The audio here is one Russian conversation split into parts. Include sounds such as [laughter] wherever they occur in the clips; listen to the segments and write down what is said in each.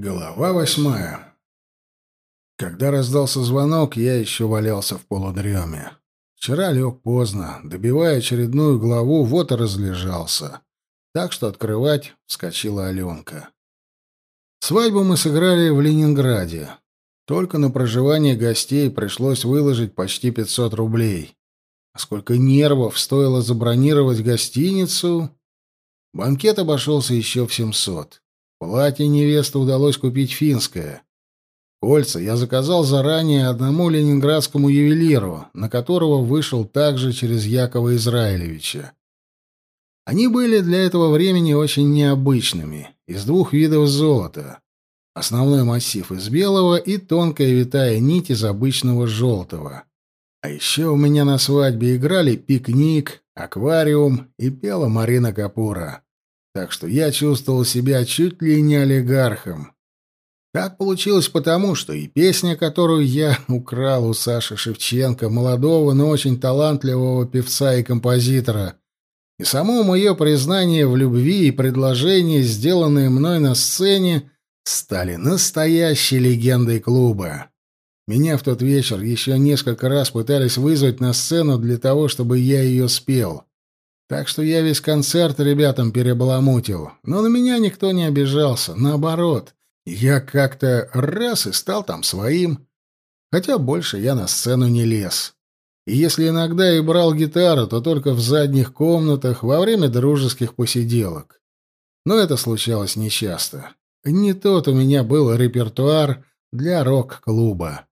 Глава восьмая. Когда раздался звонок, я еще валялся в полудреме. Вчера лег поздно, добивая очередную главу, вот и разлежался. Так что открывать вскочила Аленка. Свадьбу мы сыграли в Ленинграде. Только на проживание гостей пришлось выложить почти 500 рублей. А сколько нервов стоило забронировать гостиницу? Банкет обошелся еще в 700. Платье невесты удалось купить финское. Кольца я заказал заранее одному ленинградскому ювелиру, на которого вышел также через Якова Израилевича. Они были для этого времени очень необычными, из двух видов золота. Основной массив из белого и тонкая витая нить из обычного желтого. А еще у меня на свадьбе играли пикник, аквариум и пела Марина Капура так что я чувствовал себя чуть ли не олигархом. Так получилось потому, что и песня, которую я [laughs] украл у Саши Шевченко, молодого, но очень талантливого певца и композитора, и само мое признание в любви и предложение, сделанные мной на сцене, стали настоящей легендой клуба. Меня в тот вечер еще несколько раз пытались вызвать на сцену для того, чтобы я ее спел. Так что я весь концерт ребятам перебаламутил. Но на меня никто не обижался. Наоборот, я как-то раз и стал там своим. Хотя больше я на сцену не лез. И если иногда и брал гитару, то только в задних комнатах во время дружеских посиделок. Но это случалось нечасто. Не тот у меня был репертуар для рок-клуба.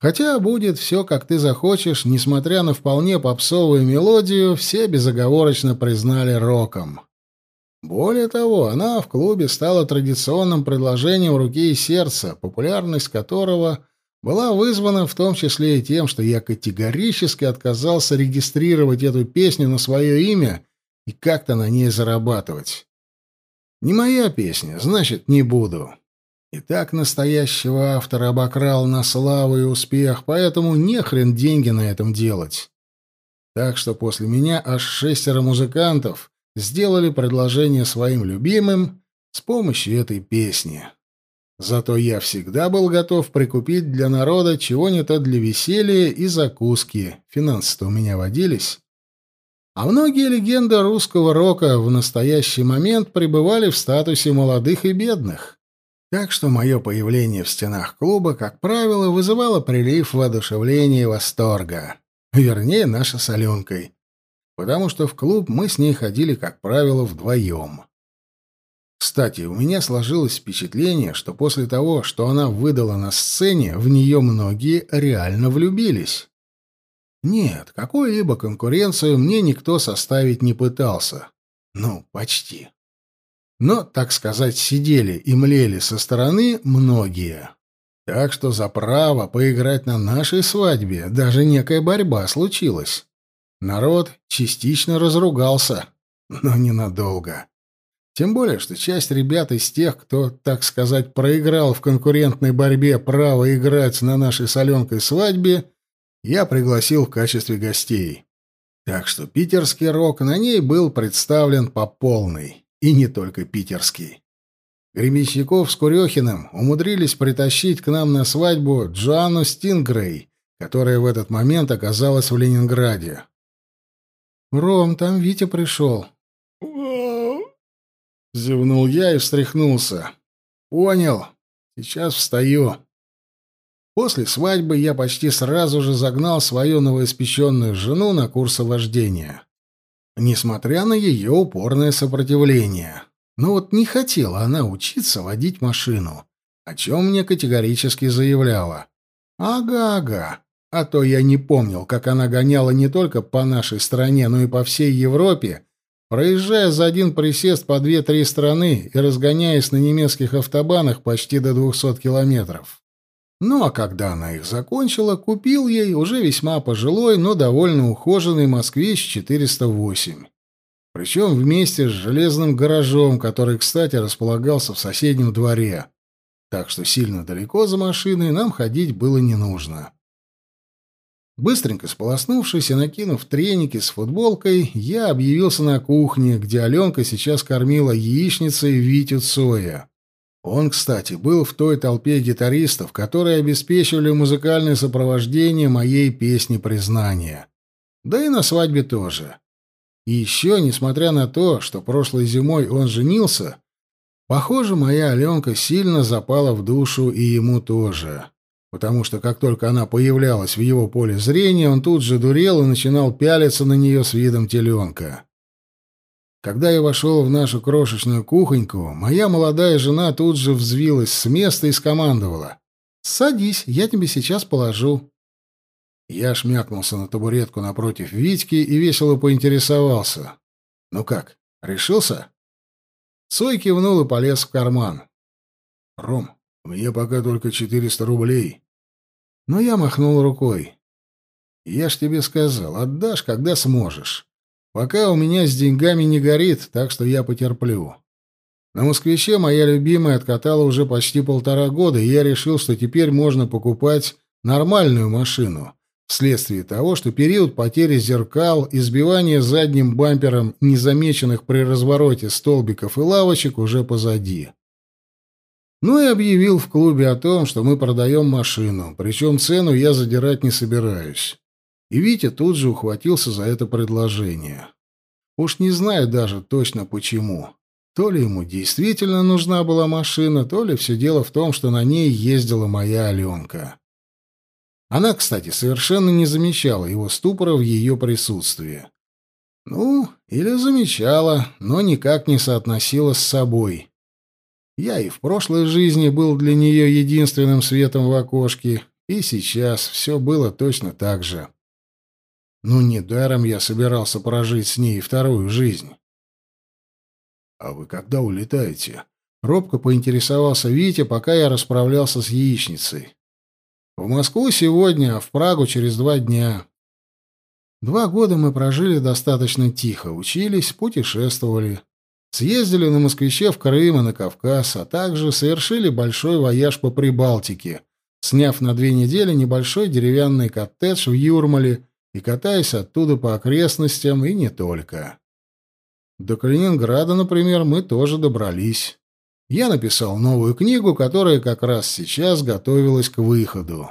Хотя будет все, как ты захочешь, несмотря на вполне попсовую мелодию, все безоговорочно признали роком. Более того, она в клубе стала традиционным предложением руки и сердца, популярность которого была вызвана в том числе и тем, что я категорически отказался регистрировать эту песню на свое имя и как-то на ней зарабатывать. Не моя песня, значит, не буду. И так настоящего автора обокрал на славу и успех, поэтому не хрен деньги на этом делать. Так что после меня аж шестеро музыкантов сделали предложение своим любимым с помощью этой песни. Зато я всегда был готов прикупить для народа чего-нибудь для веселья и закуски. Финансы-то у меня водились. А многие легенды русского рока в настоящий момент пребывали в статусе молодых и бедных. Так что мое появление в стенах клуба, как правило, вызывало прилив воодушевления и восторга. Вернее, наша с Аленкой. Потому что в клуб мы с ней ходили, как правило, вдвоем. Кстати, у меня сложилось впечатление, что после того, что она выдала на сцене, в нее многие реально влюбились. Нет, какую-либо конкуренцию мне никто составить не пытался. Ну, почти но, так сказать, сидели и млели со стороны многие. Так что за право поиграть на нашей свадьбе даже некая борьба случилась. Народ частично разругался, но ненадолго. Тем более, что часть ребят из тех, кто, так сказать, проиграл в конкурентной борьбе право играть на нашей соленкой свадьбе, я пригласил в качестве гостей. Так что питерский рок на ней был представлен по полной. И не только питерский. Гремичников с Курехиным умудрились притащить к нам на свадьбу Джоанну Стингрей, которая в этот момент оказалась в Ленинграде. «Ром, там Витя пришел». Зевнул я и встряхнулся. «Понял. Сейчас встаю». После свадьбы я почти сразу же загнал свою новоиспеченную жену на курсы вождения несмотря на ее упорное сопротивление. Но вот не хотела она учиться водить машину, о чем мне категорически заявляла. «Ага-ага, а то я не помнил, как она гоняла не только по нашей стране, но и по всей Европе, проезжая за один присест по две-три страны и разгоняясь на немецких автобанах почти до 200 километров. Ну а когда она их закончила, купил ей уже весьма пожилой, но довольно ухоженный «Москвич-408». Причем вместе с железным гаражом, который, кстати, располагался в соседнем дворе. Так что сильно далеко за машиной нам ходить было не нужно. Быстренько сполоснувшись и накинув треники с футболкой, я объявился на кухне, где Аленка сейчас кормила яичницей Витю Цоя. Он, кстати, был в той толпе гитаристов, которые обеспечивали музыкальное сопровождение моей песни признания. Да и на свадьбе тоже. И еще, несмотря на то, что прошлой зимой он женился, похоже, моя Аленка сильно запала в душу и ему тоже. Потому что как только она появлялась в его поле зрения, он тут же дурел и начинал пялиться на нее с видом теленка. Когда я вошел в нашу крошечную кухоньку, моя молодая жена тут же взвилась с места и скомандовала. «Садись, я тебе сейчас положу». Я шмякнулся на табуретку напротив Витьки и весело поинтересовался. «Ну как, решился?» Цой кивнул и полез в карман. «Ром, у меня пока только четыреста рублей». Но я махнул рукой. «Я ж тебе сказал, отдашь, когда сможешь. Пока у меня с деньгами не горит, так что я потерплю. На «Москвиче» моя любимая откатала уже почти полтора года, и я решил, что теперь можно покупать нормальную машину, вследствие того, что период потери зеркал и сбивания задним бампером незамеченных при развороте столбиков и лавочек уже позади. Ну и объявил в клубе о том, что мы продаем машину, причем цену я задирать не собираюсь. И Витя тут же ухватился за это предложение. Уж не знаю даже точно почему. То ли ему действительно нужна была машина, то ли все дело в том, что на ней ездила моя Аленка. Она, кстати, совершенно не замечала его ступора в ее присутствии. Ну, или замечала, но никак не соотносила с собой. Я и в прошлой жизни был для нее единственным светом в окошке, и сейчас все было точно так же. Ну, недаром я собирался прожить с ней вторую жизнь. «А вы когда улетаете?» Робко поинтересовался Витя, пока я расправлялся с яичницей. «В Москву сегодня, а в Прагу через два дня». Два года мы прожили достаточно тихо, учились, путешествовали. Съездили на москвиче в Крым и на Кавказ, а также совершили большой вояж по Прибалтике, сняв на две недели небольшой деревянный коттедж в Юрмале и катаясь оттуда по окрестностям, и не только. До Калининграда, например, мы тоже добрались. Я написал новую книгу, которая как раз сейчас готовилась к выходу.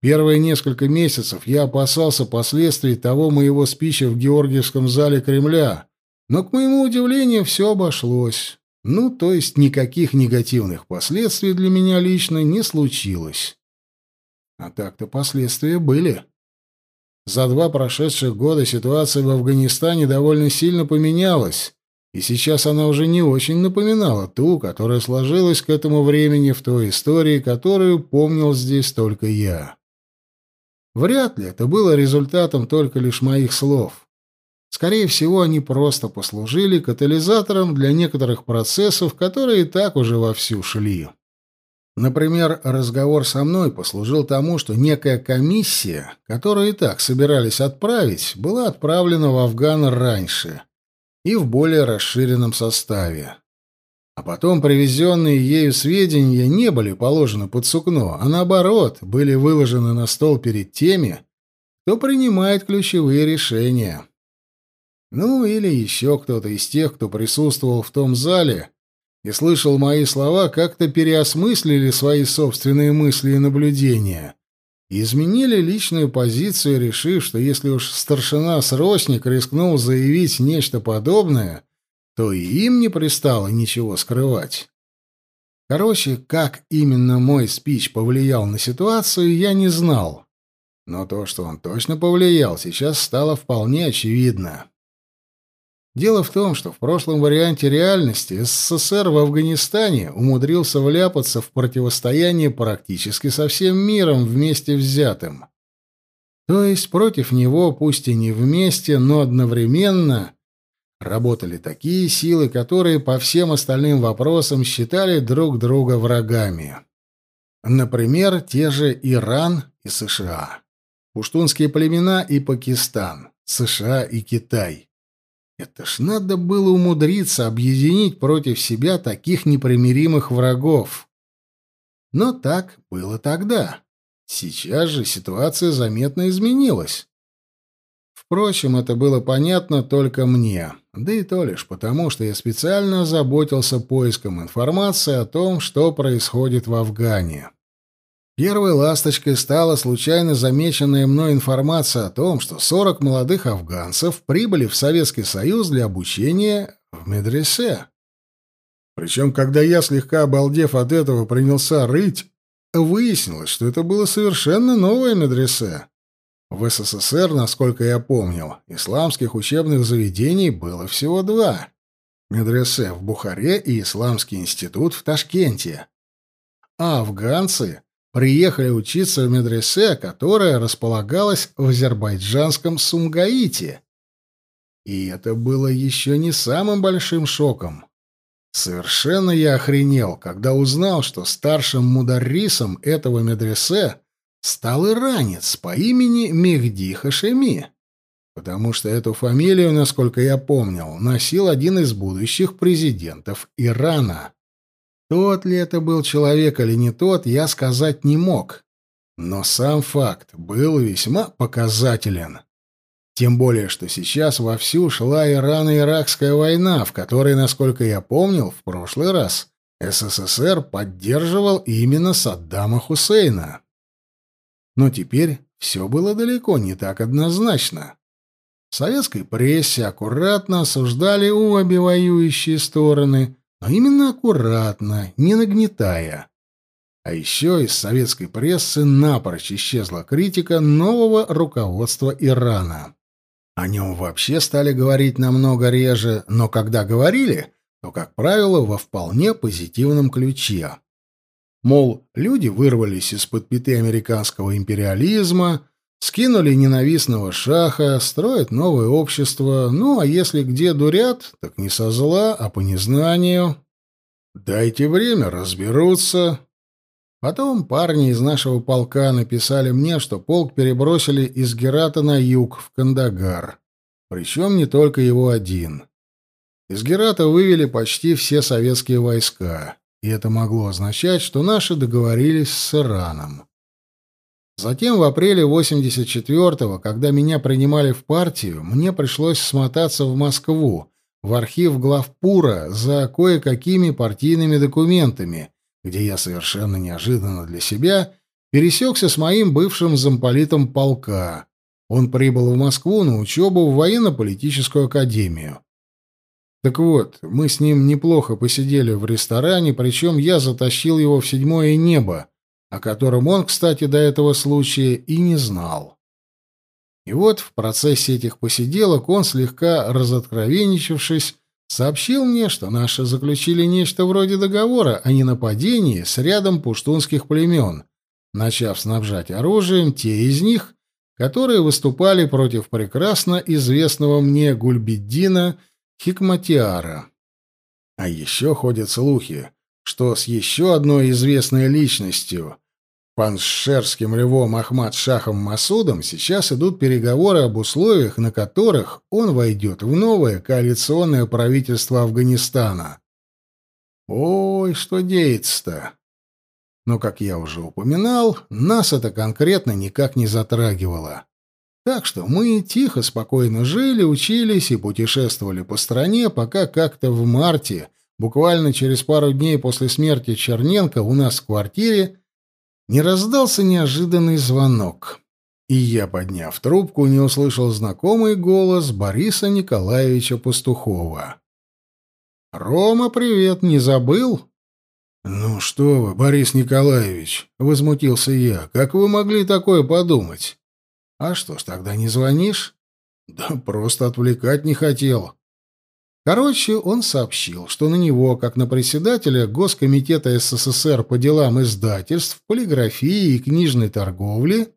Первые несколько месяцев я опасался последствий того моего спича в Георгиевском зале Кремля, но, к моему удивлению, все обошлось. Ну, то есть никаких негативных последствий для меня лично не случилось. А так-то последствия были. За два прошедших года ситуация в Афганистане довольно сильно поменялась, и сейчас она уже не очень напоминала ту, которая сложилась к этому времени в той истории, которую помнил здесь только я. Вряд ли это было результатом только лишь моих слов. Скорее всего, они просто послужили катализатором для некоторых процессов, которые и так уже вовсю шли. Например, разговор со мной послужил тому, что некая комиссия, которую и так собирались отправить, была отправлена в Афган раньше и в более расширенном составе. А потом привезенные ею сведения не были положены под сукно, а наоборот, были выложены на стол перед теми, кто принимает ключевые решения. Ну, или еще кто-то из тех, кто присутствовал в том зале, и слышал мои слова, как-то переосмыслили свои собственные мысли и наблюдения и изменили личную позицию, решив, что если уж старшина-срочник рискнул заявить нечто подобное, то и им не пристало ничего скрывать. Короче, как именно мой спич повлиял на ситуацию, я не знал. Но то, что он точно повлиял, сейчас стало вполне очевидно. Дело в том, что в прошлом варианте реальности СССР в Афганистане умудрился вляпаться в противостояние практически со всем миром вместе взятым. То есть против него, пусть и не вместе, но одновременно, работали такие силы, которые по всем остальным вопросам считали друг друга врагами. Например, те же Иран и США, пуштунские племена и Пакистан, США и Китай. Это ж надо было умудриться объединить против себя таких непримиримых врагов. Но так было тогда. Сейчас же ситуация заметно изменилась. Впрочем, это было понятно только мне. да и то лишь потому, что я специально озаботился поиском информации о том, что происходит в Афгане. Первой ласточкой стала случайно замеченная мной информация о том, что 40 молодых афганцев прибыли в Советский Союз для обучения в медресе. Причем, когда я, слегка обалдев от этого, принялся рыть, выяснилось, что это было совершенно новое медресе. В СССР, насколько я помнил, исламских учебных заведений было всего два. Медресе в Бухаре и Исламский институт в Ташкенте. А афганцы приехали учиться в медресе, которая располагалась в азербайджанском Сумгаите. И это было еще не самым большим шоком. Совершенно я охренел, когда узнал, что старшим мударрисом этого медресе стал иранец по имени Мехди Хашеми, потому что эту фамилию, насколько я помнил, носил один из будущих президентов Ирана. Тот ли это был человек или не тот, я сказать не мог. Но сам факт был весьма показателен. Тем более, что сейчас вовсю шла Ирано-Иракская война, в которой, насколько я помнил, в прошлый раз СССР поддерживал именно Саддама Хусейна. Но теперь все было далеко не так однозначно. В советской прессе аккуратно осуждали обе воюющие стороны, но именно аккуратно, не нагнетая. А еще из советской прессы напрочь исчезла критика нового руководства Ирана. О нем вообще стали говорить намного реже, но когда говорили, то, как правило, во вполне позитивном ключе. Мол, люди вырвались из-под пяты американского империализма, скинули ненавистного шаха, строят новое общество, ну, а если где дурят, так не со зла, а по незнанию. Дайте время, разберутся. Потом парни из нашего полка написали мне, что полк перебросили из Герата на юг, в Кандагар. Причем не только его один. Из Герата вывели почти все советские войска, и это могло означать, что наши договорились с Ираном. Затем в апреле 84-го, когда меня принимали в партию, мне пришлось смотаться в Москву, в архив главпура за кое-какими партийными документами, где я совершенно неожиданно для себя пересекся с моим бывшим замполитом полка. Он прибыл в Москву на учебу в военно-политическую академию. Так вот, мы с ним неплохо посидели в ресторане, причем я затащил его в седьмое небо, о котором он, кстати, до этого случая и не знал. И вот в процессе этих посиделок он, слегка разоткровенничавшись, Сообщил мне, что наши заключили нечто вроде договора о ненападении с рядом пуштунских племен, начав снабжать оружием те из них, которые выступали против прекрасно известного мне Гульбиддина Хикматиара. А еще ходят слухи, что с еще одной известной личностью, паншерским львом Ахмад Шахом Масудом сейчас идут переговоры об условиях, на которых он войдет в новое коалиционное правительство Афганистана. Ой, что деется-то! Но, как я уже упоминал, нас это конкретно никак не затрагивало. Так что мы тихо, спокойно жили, учились и путешествовали по стране, пока как-то в марте, буквально через пару дней после смерти Черненко, у нас в квартире не раздался неожиданный звонок. И я, подняв трубку, не услышал знакомый голос Бориса Николаевича Пастухова. «Рома, привет, не забыл?» «Ну что вы, Борис Николаевич», — возмутился я, — «как вы могли такое подумать?» «А что ж, тогда не звонишь?» «Да просто отвлекать не хотел». Короче, он сообщил, что на него, как на председателя Госкомитета СССР по делам издательств, полиграфии и книжной торговли,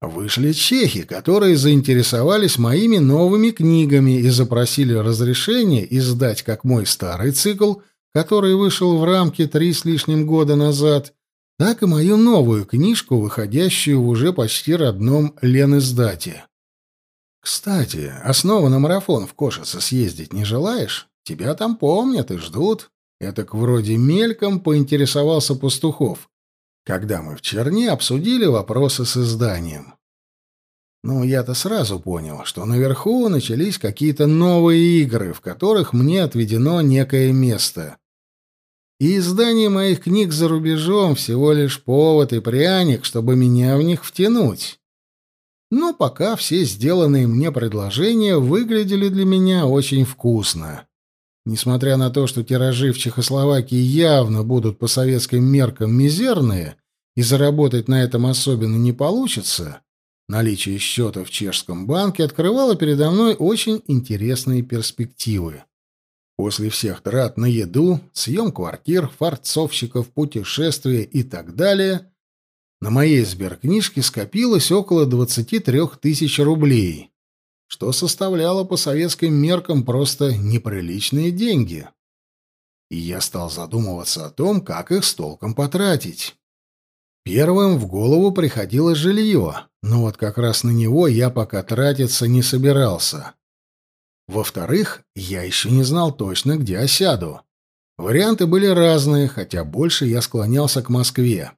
вышли чехи, которые заинтересовались моими новыми книгами и запросили разрешение издать как мой старый цикл, который вышел в рамки три с лишним года назад, так и мою новую книжку, выходящую в уже почти родном Лениздате. Кстати, основа на марафон в Кошице съездить не желаешь? Тебя там помнят и ждут. Это к вроде мельком поинтересовался Пастухов, когда мы в Черне обсудили вопросы с изданием. Ну, я-то сразу понял, что наверху начались какие-то новые игры, в которых мне отведено некое место. И издание моих книг за рубежом всего лишь повод и пряник, чтобы меня в них втянуть. Но пока все сделанные мне предложения выглядели для меня очень вкусно. Несмотря на то, что тиражи в Чехословакии явно будут по советским меркам мизерные, и заработать на этом особенно не получится, наличие счета в чешском банке открывало передо мной очень интересные перспективы. После всех трат на еду, съем квартир, фарцовщиков, путешествия и так далее, на моей сберкнижке скопилось около 23 тысяч рублей, что составляло по советским меркам просто неприличные деньги. И я стал задумываться о том, как их с толком потратить. Первым в голову приходило жилье, но вот как раз на него я пока тратиться не собирался. Во-вторых, я еще не знал точно, где осяду. Варианты были разные, хотя больше я склонялся к Москве.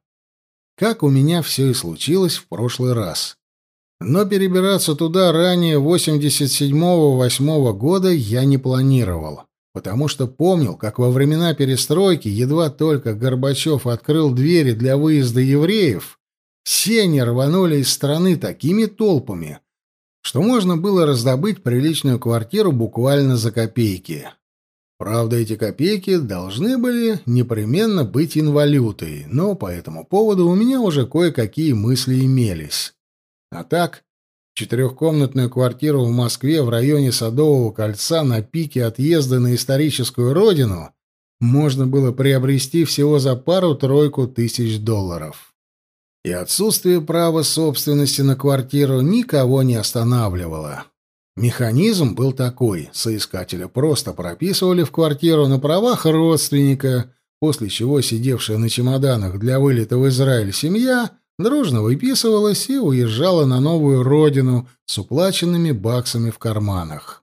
Как у меня все и случилось в прошлый раз. Но перебираться туда ранее 87-8 года я не планировал, потому что помнил, как во времена перестройки, едва только Горбачев открыл двери для выезда евреев, все они рванули из страны такими толпами, что можно было раздобыть приличную квартиру буквально за копейки. Правда, эти копейки должны были непременно быть инвалютой, но по этому поводу у меня уже кое-какие мысли имелись. А так, четырехкомнатную квартиру в Москве в районе Садового кольца на пике отъезда на историческую родину можно было приобрести всего за пару-тройку тысяч долларов и отсутствие права собственности на квартиру никого не останавливало. Механизм был такой: соискателя просто прописывали в квартиру на правах родственника, после чего сидевшая на чемоданах для вылета в Израиль семья дружно выписывалась и уезжала на новую родину с уплаченными баксами в карманах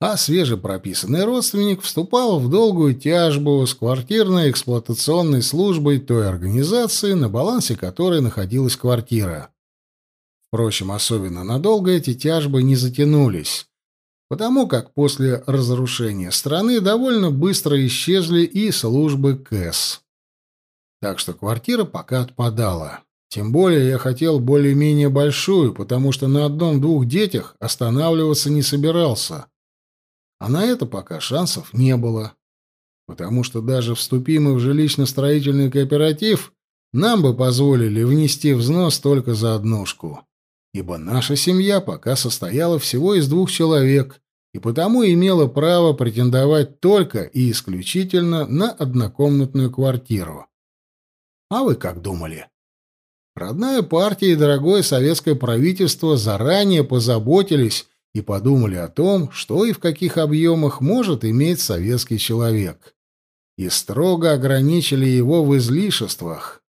а свежепрописанный родственник вступал в долгую тяжбу с квартирной эксплуатационной службой той организации, на балансе которой находилась квартира. Впрочем, особенно надолго эти тяжбы не затянулись, потому как после разрушения страны довольно быстро исчезли и службы КЭС. Так что квартира пока отпадала. Тем более я хотел более-менее большую, потому что на одном-двух детях останавливаться не собирался. А на это пока шансов не было. Потому что даже вступим мы в жилищно-строительный кооператив, нам бы позволили внести взнос только за однушку. Ибо наша семья пока состояла всего из двух человек и потому имела право претендовать только и исключительно на однокомнатную квартиру. А вы как думали? Родная партия и дорогое советское правительство заранее позаботились и подумали о том, что и в каких объемах может иметь советский человек, и строго ограничили его в излишествах.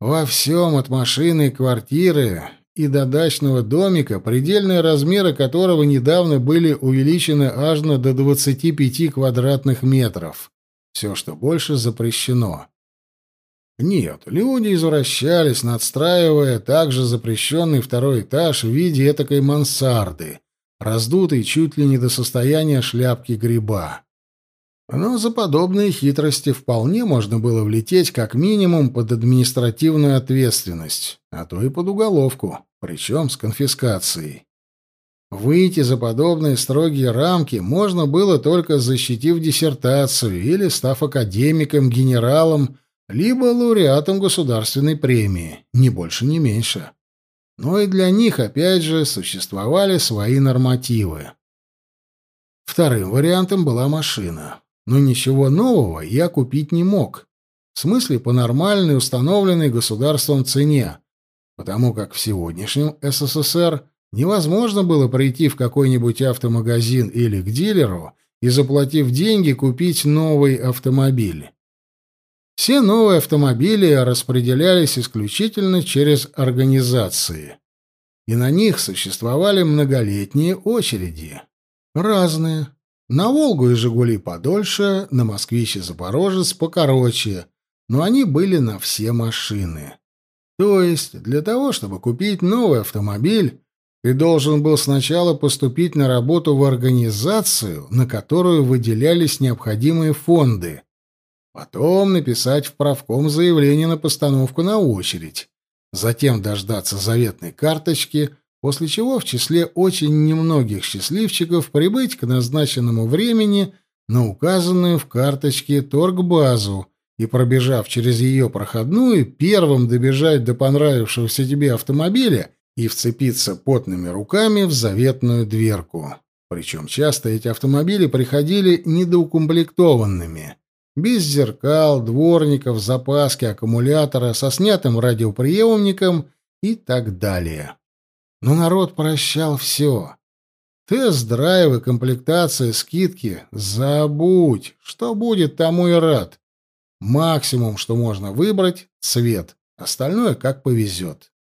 Во всем от машины и квартиры и до дачного домика, предельные размеры которого недавно были увеличены аж на до 25 квадратных метров. Все, что больше, запрещено. Нет, люди извращались, надстраивая также запрещенный второй этаж в виде этакой мансарды, раздутый чуть ли не до состояния шляпки гриба. Но за подобные хитрости вполне можно было влететь как минимум под административную ответственность, а то и под уголовку, причем с конфискацией. Выйти за подобные строгие рамки можно было только защитив диссертацию или став академиком, генералом, либо лауреатом государственной премии, ни больше, ни меньше но и для них, опять же, существовали свои нормативы. Вторым вариантом была машина. Но ничего нового я купить не мог. В смысле, по нормальной, установленной государством цене. Потому как в сегодняшнем СССР невозможно было прийти в какой-нибудь автомагазин или к дилеру и, заплатив деньги, купить новый автомобиль. Все новые автомобили распределялись исключительно через организации, и на них существовали многолетние очереди. Разные. На «Волгу» и «Жигули» подольше, на «Москвич» и «Запорожец» покороче, но они были на все машины. То есть для того, чтобы купить новый автомобиль, ты должен был сначала поступить на работу в организацию, на которую выделялись необходимые фонды, потом написать в правком заявление на постановку на очередь, затем дождаться заветной карточки, после чего в числе очень немногих счастливчиков прибыть к назначенному времени на указанную в карточке торгбазу и, пробежав через ее проходную, первым добежать до понравившегося тебе автомобиля и вцепиться потными руками в заветную дверку. Причем часто эти автомобили приходили недоукомплектованными, без зеркал, дворников, запаски, аккумулятора, со снятым радиоприемником и так далее. Но народ прощал все. Тест-драйвы, комплектация, скидки — забудь. Что будет, тому и рад. Максимум, что можно выбрать — цвет. Остальное как повезет.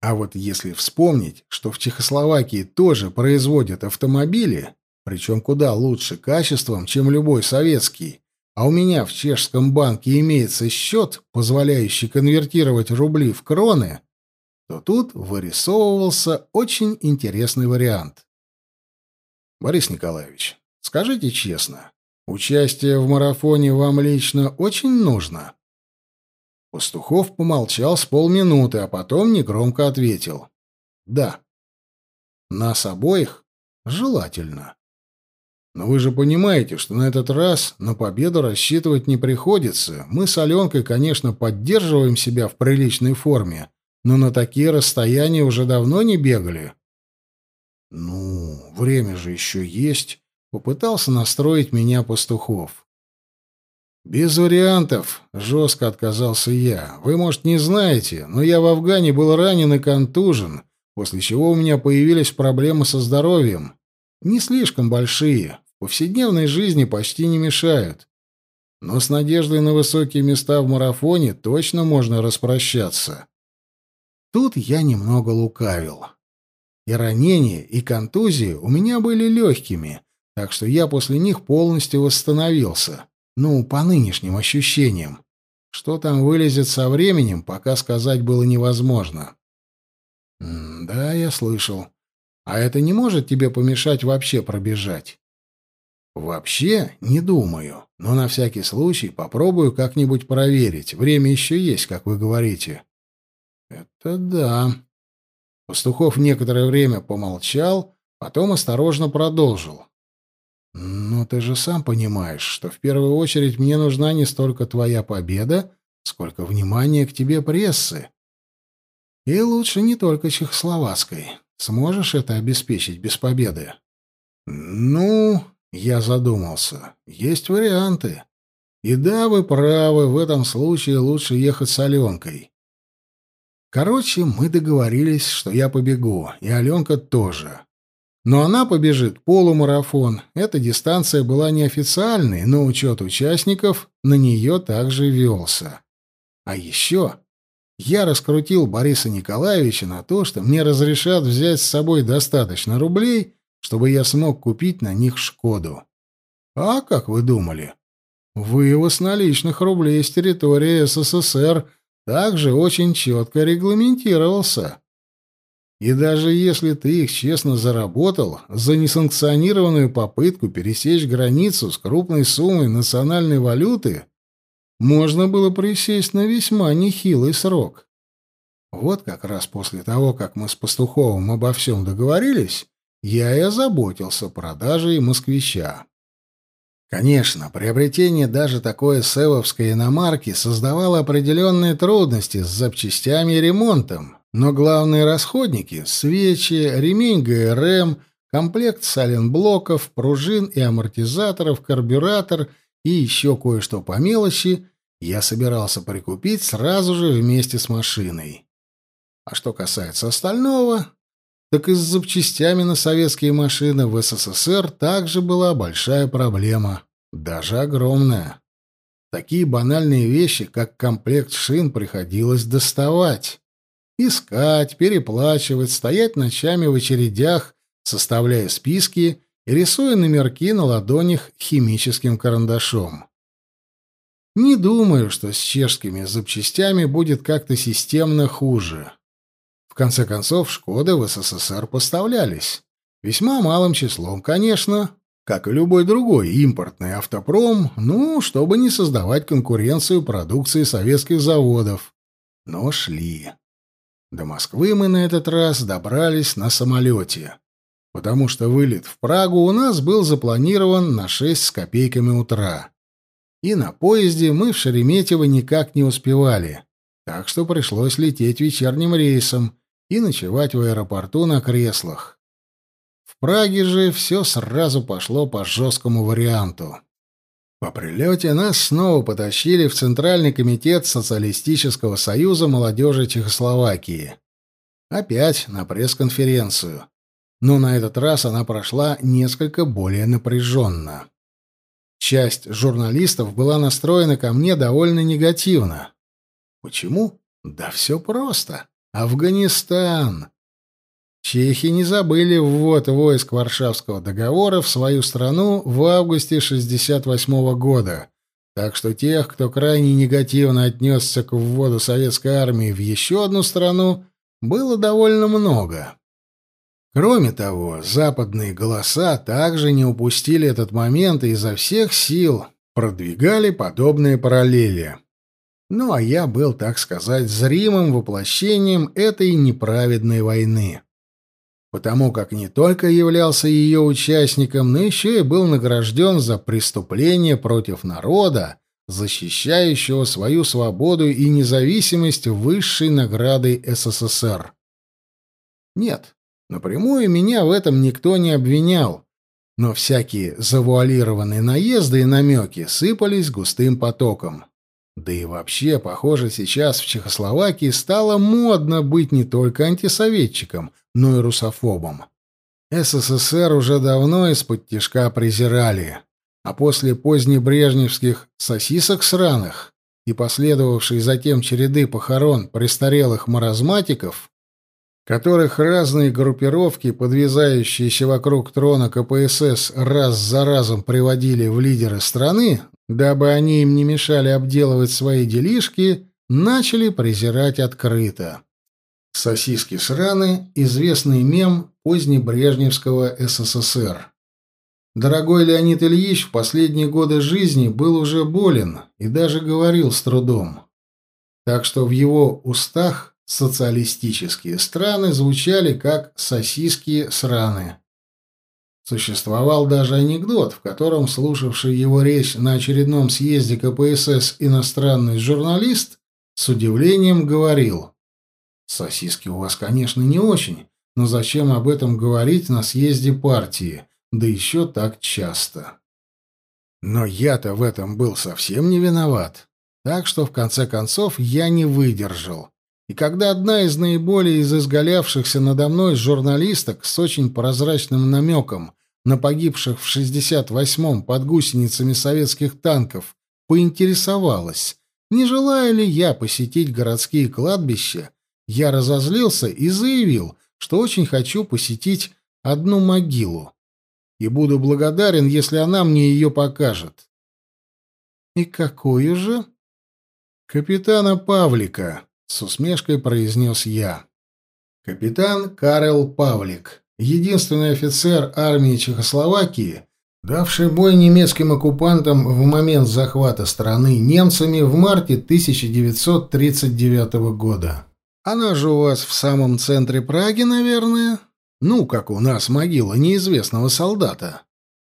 А вот если вспомнить, что в Чехословакии тоже производят автомобили, причем куда лучше качеством, чем любой советский, а у меня в чешском банке имеется счет, позволяющий конвертировать рубли в кроны, то тут вырисовывался очень интересный вариант. Борис Николаевич, скажите честно, участие в марафоне вам лично очень нужно? Пастухов помолчал с полминуты, а потом негромко ответил. «Да». «Нас обоих? Желательно. Но вы же понимаете, что на этот раз на победу рассчитывать не приходится. Мы с Аленкой, конечно, поддерживаем себя в приличной форме, но на такие расстояния уже давно не бегали». «Ну, время же еще есть», — попытался настроить меня Пастухов. «Без вариантов», — жестко отказался я. «Вы, может, не знаете, но я в Афгане был ранен и контужен, после чего у меня появились проблемы со здоровьем. Не слишком большие, в повседневной жизни почти не мешают. Но с надеждой на высокие места в марафоне точно можно распрощаться». Тут я немного лукавил. И ранения, и контузии у меня были легкими, так что я после них полностью восстановился. Ну, по нынешним ощущениям. Что там вылезет со временем, пока сказать было невозможно. Да, я слышал. А это не может тебе помешать вообще пробежать? Вообще, не думаю. Но на всякий случай попробую как-нибудь проверить. Время еще есть, как вы говорите. Это да. Пастухов некоторое время помолчал, потом осторожно продолжил. «Но ты же сам понимаешь, что в первую очередь мне нужна не столько твоя победа, сколько внимание к тебе прессы. И лучше не только чехословацкой. Сможешь это обеспечить без победы?» «Ну...» — я задумался. «Есть варианты. И да, вы правы, в этом случае лучше ехать с Аленкой. Короче, мы договорились, что я побегу, и Аленка тоже. Но она побежит полумарафон. Эта дистанция была неофициальной, но учет участников на нее также велся. А еще я раскрутил Бориса Николаевича на то, что мне разрешат взять с собой достаточно рублей, чтобы я смог купить на них «Шкоду». А как вы думали? Вывоз наличных рублей с территории СССР также очень четко регламентировался. И даже если ты их честно заработал за несанкционированную попытку пересечь границу с крупной суммой национальной валюты, можно было присесть на весьма нехилый срок. Вот как раз после того, как мы с Пастуховым обо всем договорились, я и озаботился продажей москвича. Конечно, приобретение даже такой севовской иномарки создавало определенные трудности с запчастями и ремонтом, но главные расходники — свечи, ремень ГРМ, комплект саленблоков, пружин и амортизаторов, карбюратор и еще кое-что по мелочи — я собирался прикупить сразу же вместе с машиной. А что касается остального, так и с запчастями на советские машины в СССР также была большая проблема, даже огромная. Такие банальные вещи, как комплект шин, приходилось доставать. Искать, переплачивать, стоять ночами в очередях, составляя списки и рисуя номерки на ладонях химическим карандашом. Не думаю, что с чешскими запчастями будет как-то системно хуже. В конце концов, «Шкоды» в СССР поставлялись. Весьма малым числом, конечно, как и любой другой импортный автопром, ну, чтобы не создавать конкуренцию продукции советских заводов. Но шли. До Москвы мы на этот раз добрались на самолете, потому что вылет в Прагу у нас был запланирован на шесть с копейками утра. И на поезде мы в Шереметьево никак не успевали, так что пришлось лететь вечерним рейсом и ночевать в аэропорту на креслах. В Праге же все сразу пошло по жесткому варианту. По прилете нас снова потащили в Центральный комитет Социалистического союза молодежи Чехословакии. Опять на пресс-конференцию. Но на этот раз она прошла несколько более напряженно. Часть журналистов была настроена ко мне довольно негативно. Почему? Да все просто. Афганистан. Чехи не забыли ввод войск Варшавского договора в свою страну в августе 68 года, так что тех, кто крайне негативно отнесся к вводу советской армии в еще одну страну, было довольно много. Кроме того, западные голоса также не упустили этот момент и изо всех сил продвигали подобные параллели. Ну а я был, так сказать, зримым воплощением этой неправедной войны потому как не только являлся ее участником, но еще и был награжден за преступление против народа, защищающего свою свободу и независимость высшей наградой СССР. Нет, напрямую меня в этом никто не обвинял, но всякие завуалированные наезды и намеки сыпались густым потоком. Да и вообще, похоже, сейчас в Чехословакии стало модно быть не только антисоветчиком, но и русофобом. СССР уже давно из-под тишка презирали, а после позднебрежневских сосисок сраных и последовавшей затем череды похорон престарелых маразматиков, которых разные группировки, подвязающиеся вокруг трона КПСС, раз за разом приводили в лидеры страны, дабы они им не мешали обделывать свои делишки, начали презирать открыто. Сосиски сраны — известный мем позднебрежневского СССР. Дорогой Леонид Ильич в последние годы жизни был уже болен и даже говорил с трудом. Так что в его устах социалистические страны звучали как «сосиски сраны». Существовал даже анекдот, в котором слушавший его речь на очередном съезде КПСС иностранный журналист с удивлением говорил «Сосиски у вас, конечно, не очень, но зачем об этом говорить на съезде партии, да еще так часто?» Но я-то в этом был совсем не виноват, так что в конце концов я не выдержал. И когда одна из наиболее изызгалявшихся надо мной журналисток с очень прозрачным намеком на погибших в 68-м под гусеницами советских танков поинтересовалась, не желаю ли я посетить городские кладбища, я разозлился и заявил, что очень хочу посетить одну могилу и буду благодарен, если она мне ее покажет. «И какую же?» «Капитана Павлика», — с усмешкой произнес я. «Капитан Карел Павлик» единственный офицер армии Чехословакии, давший бой немецким оккупантам в момент захвата страны немцами в марте 1939 года. Она же у вас в самом центре Праги, наверное? Ну, как у нас могила неизвестного солдата.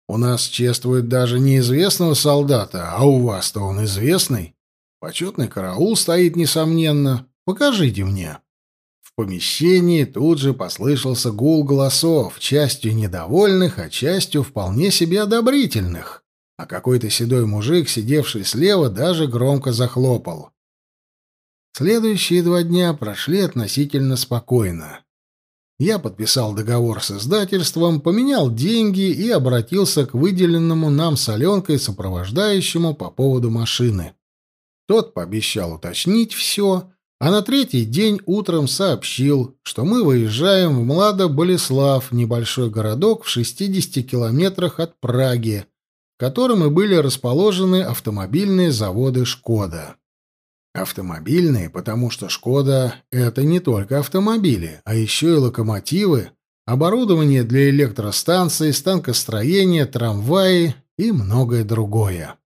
У нас чествуют даже неизвестного солдата, а у вас-то он известный. Почетный караул стоит, несомненно. Покажите мне помещении тут же послышался гул голосов, частью недовольных, а частью вполне себе одобрительных. А какой-то седой мужик, сидевший слева, даже громко захлопал. Следующие два дня прошли относительно спокойно. Я подписал договор с издательством, поменял деньги и обратился к выделенному нам с Аленкой сопровождающему по поводу машины. Тот пообещал уточнить все, а на третий день утром сообщил, что мы выезжаем в Младо-Болеслав, небольшой городок в 60 километрах от Праги, которым и были расположены автомобильные заводы «Шкода». Автомобильные, потому что «Шкода» — это не только автомобили, а еще и локомотивы, оборудование для электростанций, станкостроения, трамваи и многое другое.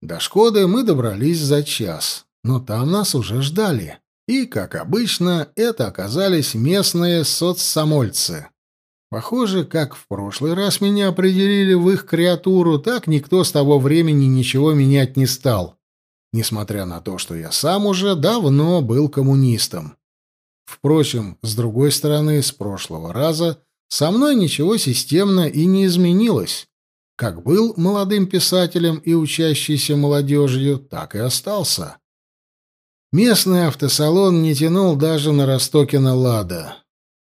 До «Шкоды» мы добрались за час, но там нас уже ждали. И, как обычно, это оказались местные соцсамольцы. Похоже, как в прошлый раз меня определили в их креатуру, так никто с того времени ничего менять не стал, несмотря на то, что я сам уже давно был коммунистом. Впрочем, с другой стороны, с прошлого раза со мной ничего системно и не изменилось. Как был молодым писателем и учащейся молодежью, так и остался. Местный автосалон не тянул даже на Ростокина Лада.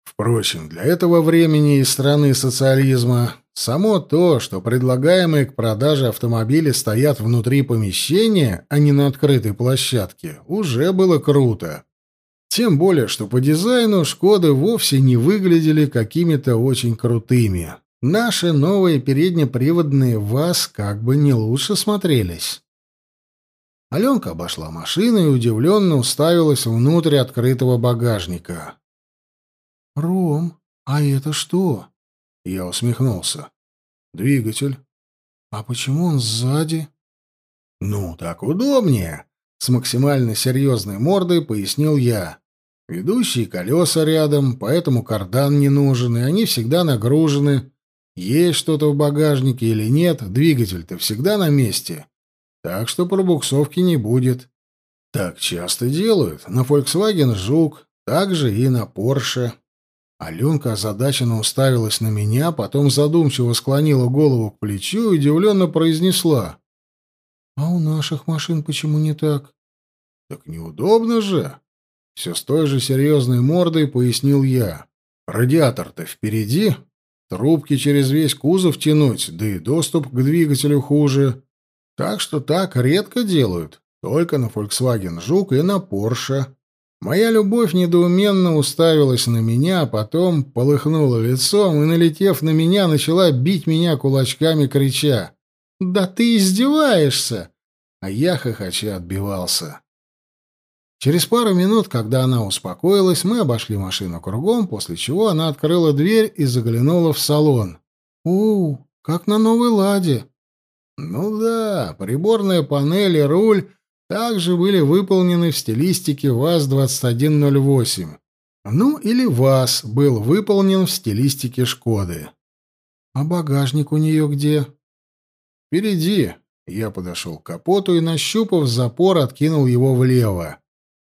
Впрочем, для этого времени и страны социализма само то, что предлагаемые к продаже автомобили стоят внутри помещения, а не на открытой площадке, уже было круто. Тем более, что по дизайну «Шкоды» вовсе не выглядели какими-то очень крутыми. Наши новые переднеприводные ВАЗ как бы не лучше смотрелись. Аленка обошла машину и удивленно уставилась внутрь открытого багажника. «Ром, а это что?» Я усмехнулся. «Двигатель». «А почему он сзади?» «Ну, так удобнее», — с максимально серьезной мордой пояснил я. Ведущие колеса рядом, поэтому кардан не нужен, и они всегда нагружены. Есть что-то в багажнике или нет, двигатель-то всегда на месте. Так что пробуксовки не будет. Так часто делают. На Volkswagen Жук, также и на Porsche. Аленка озадаченно уставилась на меня, потом задумчиво склонила голову к плечу и удивленно произнесла. «А у наших машин почему не так?» «Так неудобно же!» Все с той же серьезной мордой пояснил я. Радиатор-то впереди, трубки через весь кузов тянуть, да и доступ к двигателю хуже. Так что так редко делают, только на Volkswagen Жук и на Porsche. Моя любовь недоуменно уставилась на меня, а потом полыхнула лицом и, налетев на меня, начала бить меня кулачками, крича «Да ты издеваешься!» А я хохоча отбивался. Через пару минут, когда она успокоилась, мы обошли машину кругом, после чего она открыла дверь и заглянула в салон. «У, как на новой ладе!» «Ну да, приборная панель и руль также были выполнены в стилистике ВАЗ-2108. Ну или ВАЗ был выполнен в стилистике Шкоды. А багажник у нее где? Впереди. Я подошел к капоту и, нащупав запор, откинул его влево.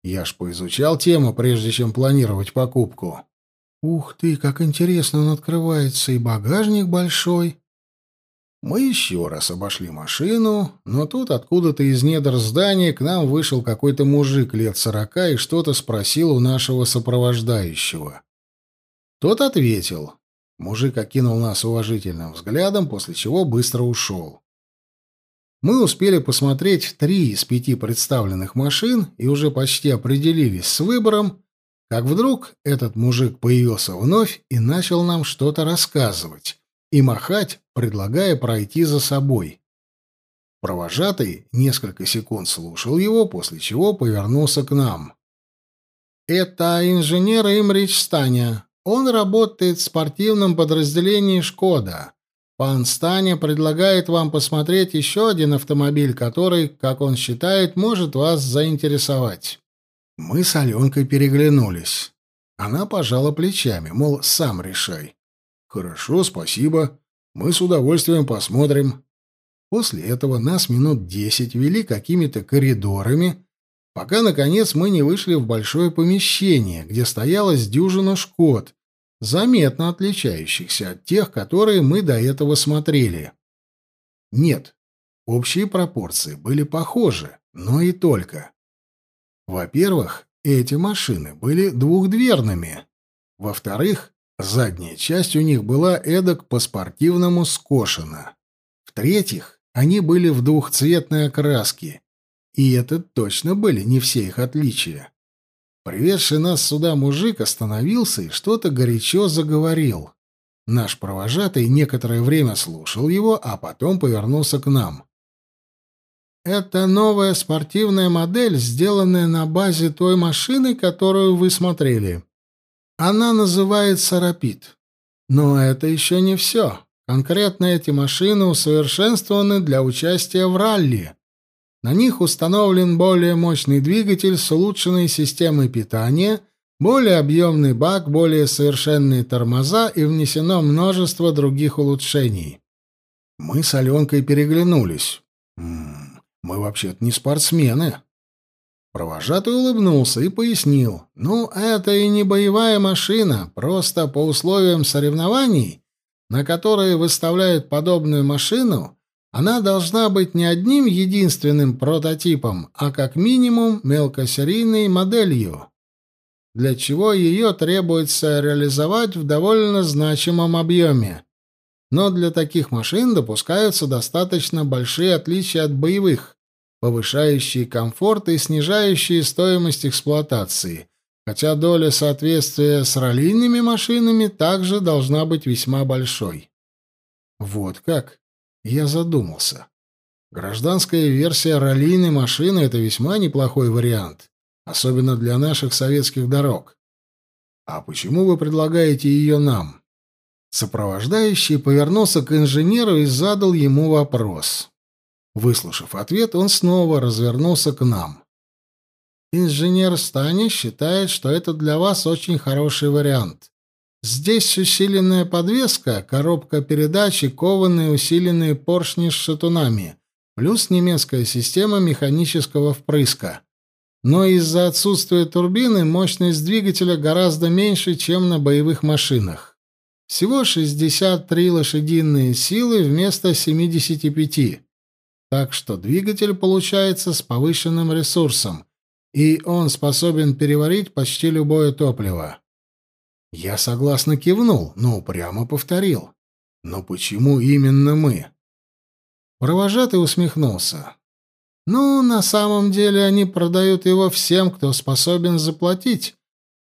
Я ж поизучал тему, прежде чем планировать покупку. Ух ты, как интересно он открывается, и багажник большой. Мы еще раз обошли машину, но тут откуда-то из недр здания к нам вышел какой-то мужик лет сорока и что-то спросил у нашего сопровождающего. Тот ответил. Мужик окинул нас уважительным взглядом, после чего быстро ушел. Мы успели посмотреть три из пяти представленных машин и уже почти определились с выбором, как вдруг этот мужик появился вновь и начал нам что-то рассказывать и махать, предлагая пройти за собой. Провожатый несколько секунд слушал его, после чего повернулся к нам. «Это инженер Имрич Станя. Он работает в спортивном подразделении «Шкода». Пан Станя предлагает вам посмотреть еще один автомобиль, который, как он считает, может вас заинтересовать. Мы с Аленкой переглянулись. Она пожала плечами, мол, сам решай. Хорошо, спасибо. Мы с удовольствием посмотрим. После этого нас минут десять вели какими-то коридорами, пока, наконец, мы не вышли в большое помещение, где стояла дюжина шкод, заметно отличающихся от тех, которые мы до этого смотрели. Нет, общие пропорции были похожи, но и только. Во-первых, эти машины были двухдверными. Во-вторых, задняя часть у них была эдак по-спортивному скошена. В-третьих, они были в двухцветной окраске, и это точно были не все их отличия. Приведший нас сюда мужик остановился и что-то горячо заговорил. Наш провожатый некоторое время слушал его, а потом повернулся к нам. «Это новая спортивная модель, сделанная на базе той машины, которую вы смотрели. Она называется «Рапид». Но это еще не все. Конкретно эти машины усовершенствованы для участия в ралли. На них установлен более мощный двигатель с улучшенной системой питания, более объемный бак, более совершенные тормоза и внесено множество других улучшений. Мы с Аленкой переглянулись. мы вообще-то не спортсмены. Провожатый улыбнулся и пояснил. «Ну, это и не боевая машина, просто по условиям соревнований, на которые выставляют подобную машину, она должна быть не одним единственным прототипом, а как минимум мелкосерийной моделью, для чего ее требуется реализовать в довольно значимом объеме. Но для таких машин допускаются достаточно большие отличия от боевых, повышающие комфорт и снижающие стоимость эксплуатации, хотя доля соответствия с раллийными машинами также должна быть весьма большой. Вот как. Я задумался. Гражданская версия раллийной машины — это весьма неплохой вариант, особенно для наших советских дорог. А почему вы предлагаете ее нам? Сопровождающий повернулся к инженеру и задал ему вопрос. Выслушав ответ, он снова развернулся к нам. Инженер Стани считает, что это для вас очень хороший вариант. Здесь усиленная подвеска, коробка передач и кованые усиленные поршни с шатунами, плюс немецкая система механического впрыска. Но из-за отсутствия турбины мощность двигателя гораздо меньше, чем на боевых машинах. Всего 63 лошадиные силы вместо 75. Так что двигатель получается с повышенным ресурсом, и он способен переварить почти любое топливо. Я согласно кивнул, но упрямо повторил. «Но почему именно мы?» Провожатый усмехнулся. «Ну, на самом деле они продают его всем, кто способен заплатить,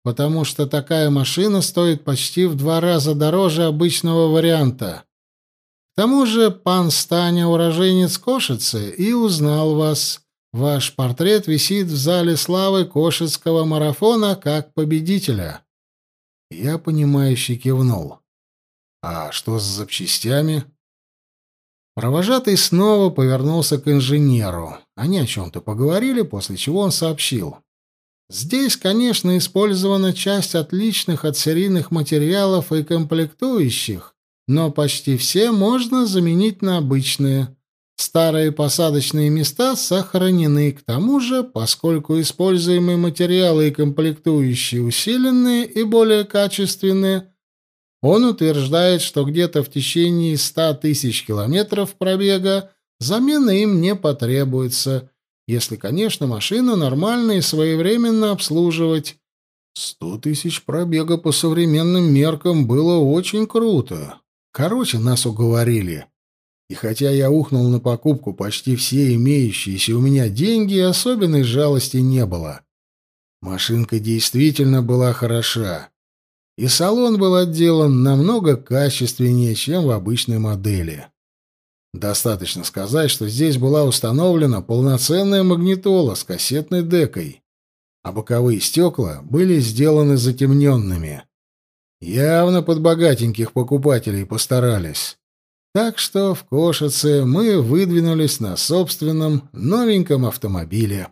потому что такая машина стоит почти в два раза дороже обычного варианта. К тому же пан Станя уроженец Кошицы и узнал вас. Ваш портрет висит в зале славы Кошицкого марафона как победителя». Я, понимающе кивнул. «А что с запчастями?» Провожатый снова повернулся к инженеру. Они о чем-то поговорили, после чего он сообщил. «Здесь, конечно, использована часть отличных от серийных материалов и комплектующих, но почти все можно заменить на обычные. Старые посадочные места сохранены, к тому же, поскольку используемые материалы и комплектующие усиленные и более качественные, он утверждает, что где-то в течение 100 тысяч километров пробега замена им не потребуется, если, конечно, машину нормально и своевременно обслуживать. Сто тысяч пробега по современным меркам было очень круто. Короче, нас уговорили. И хотя я ухнул на покупку почти все имеющиеся у меня деньги, особенной жалости не было. Машинка действительно была хороша. И салон был отделан намного качественнее, чем в обычной модели. Достаточно сказать, что здесь была установлена полноценная магнитола с кассетной декой, а боковые стекла были сделаны затемненными. Явно под богатеньких покупателей постарались. Так что в Кошице мы выдвинулись на собственном новеньком автомобиле.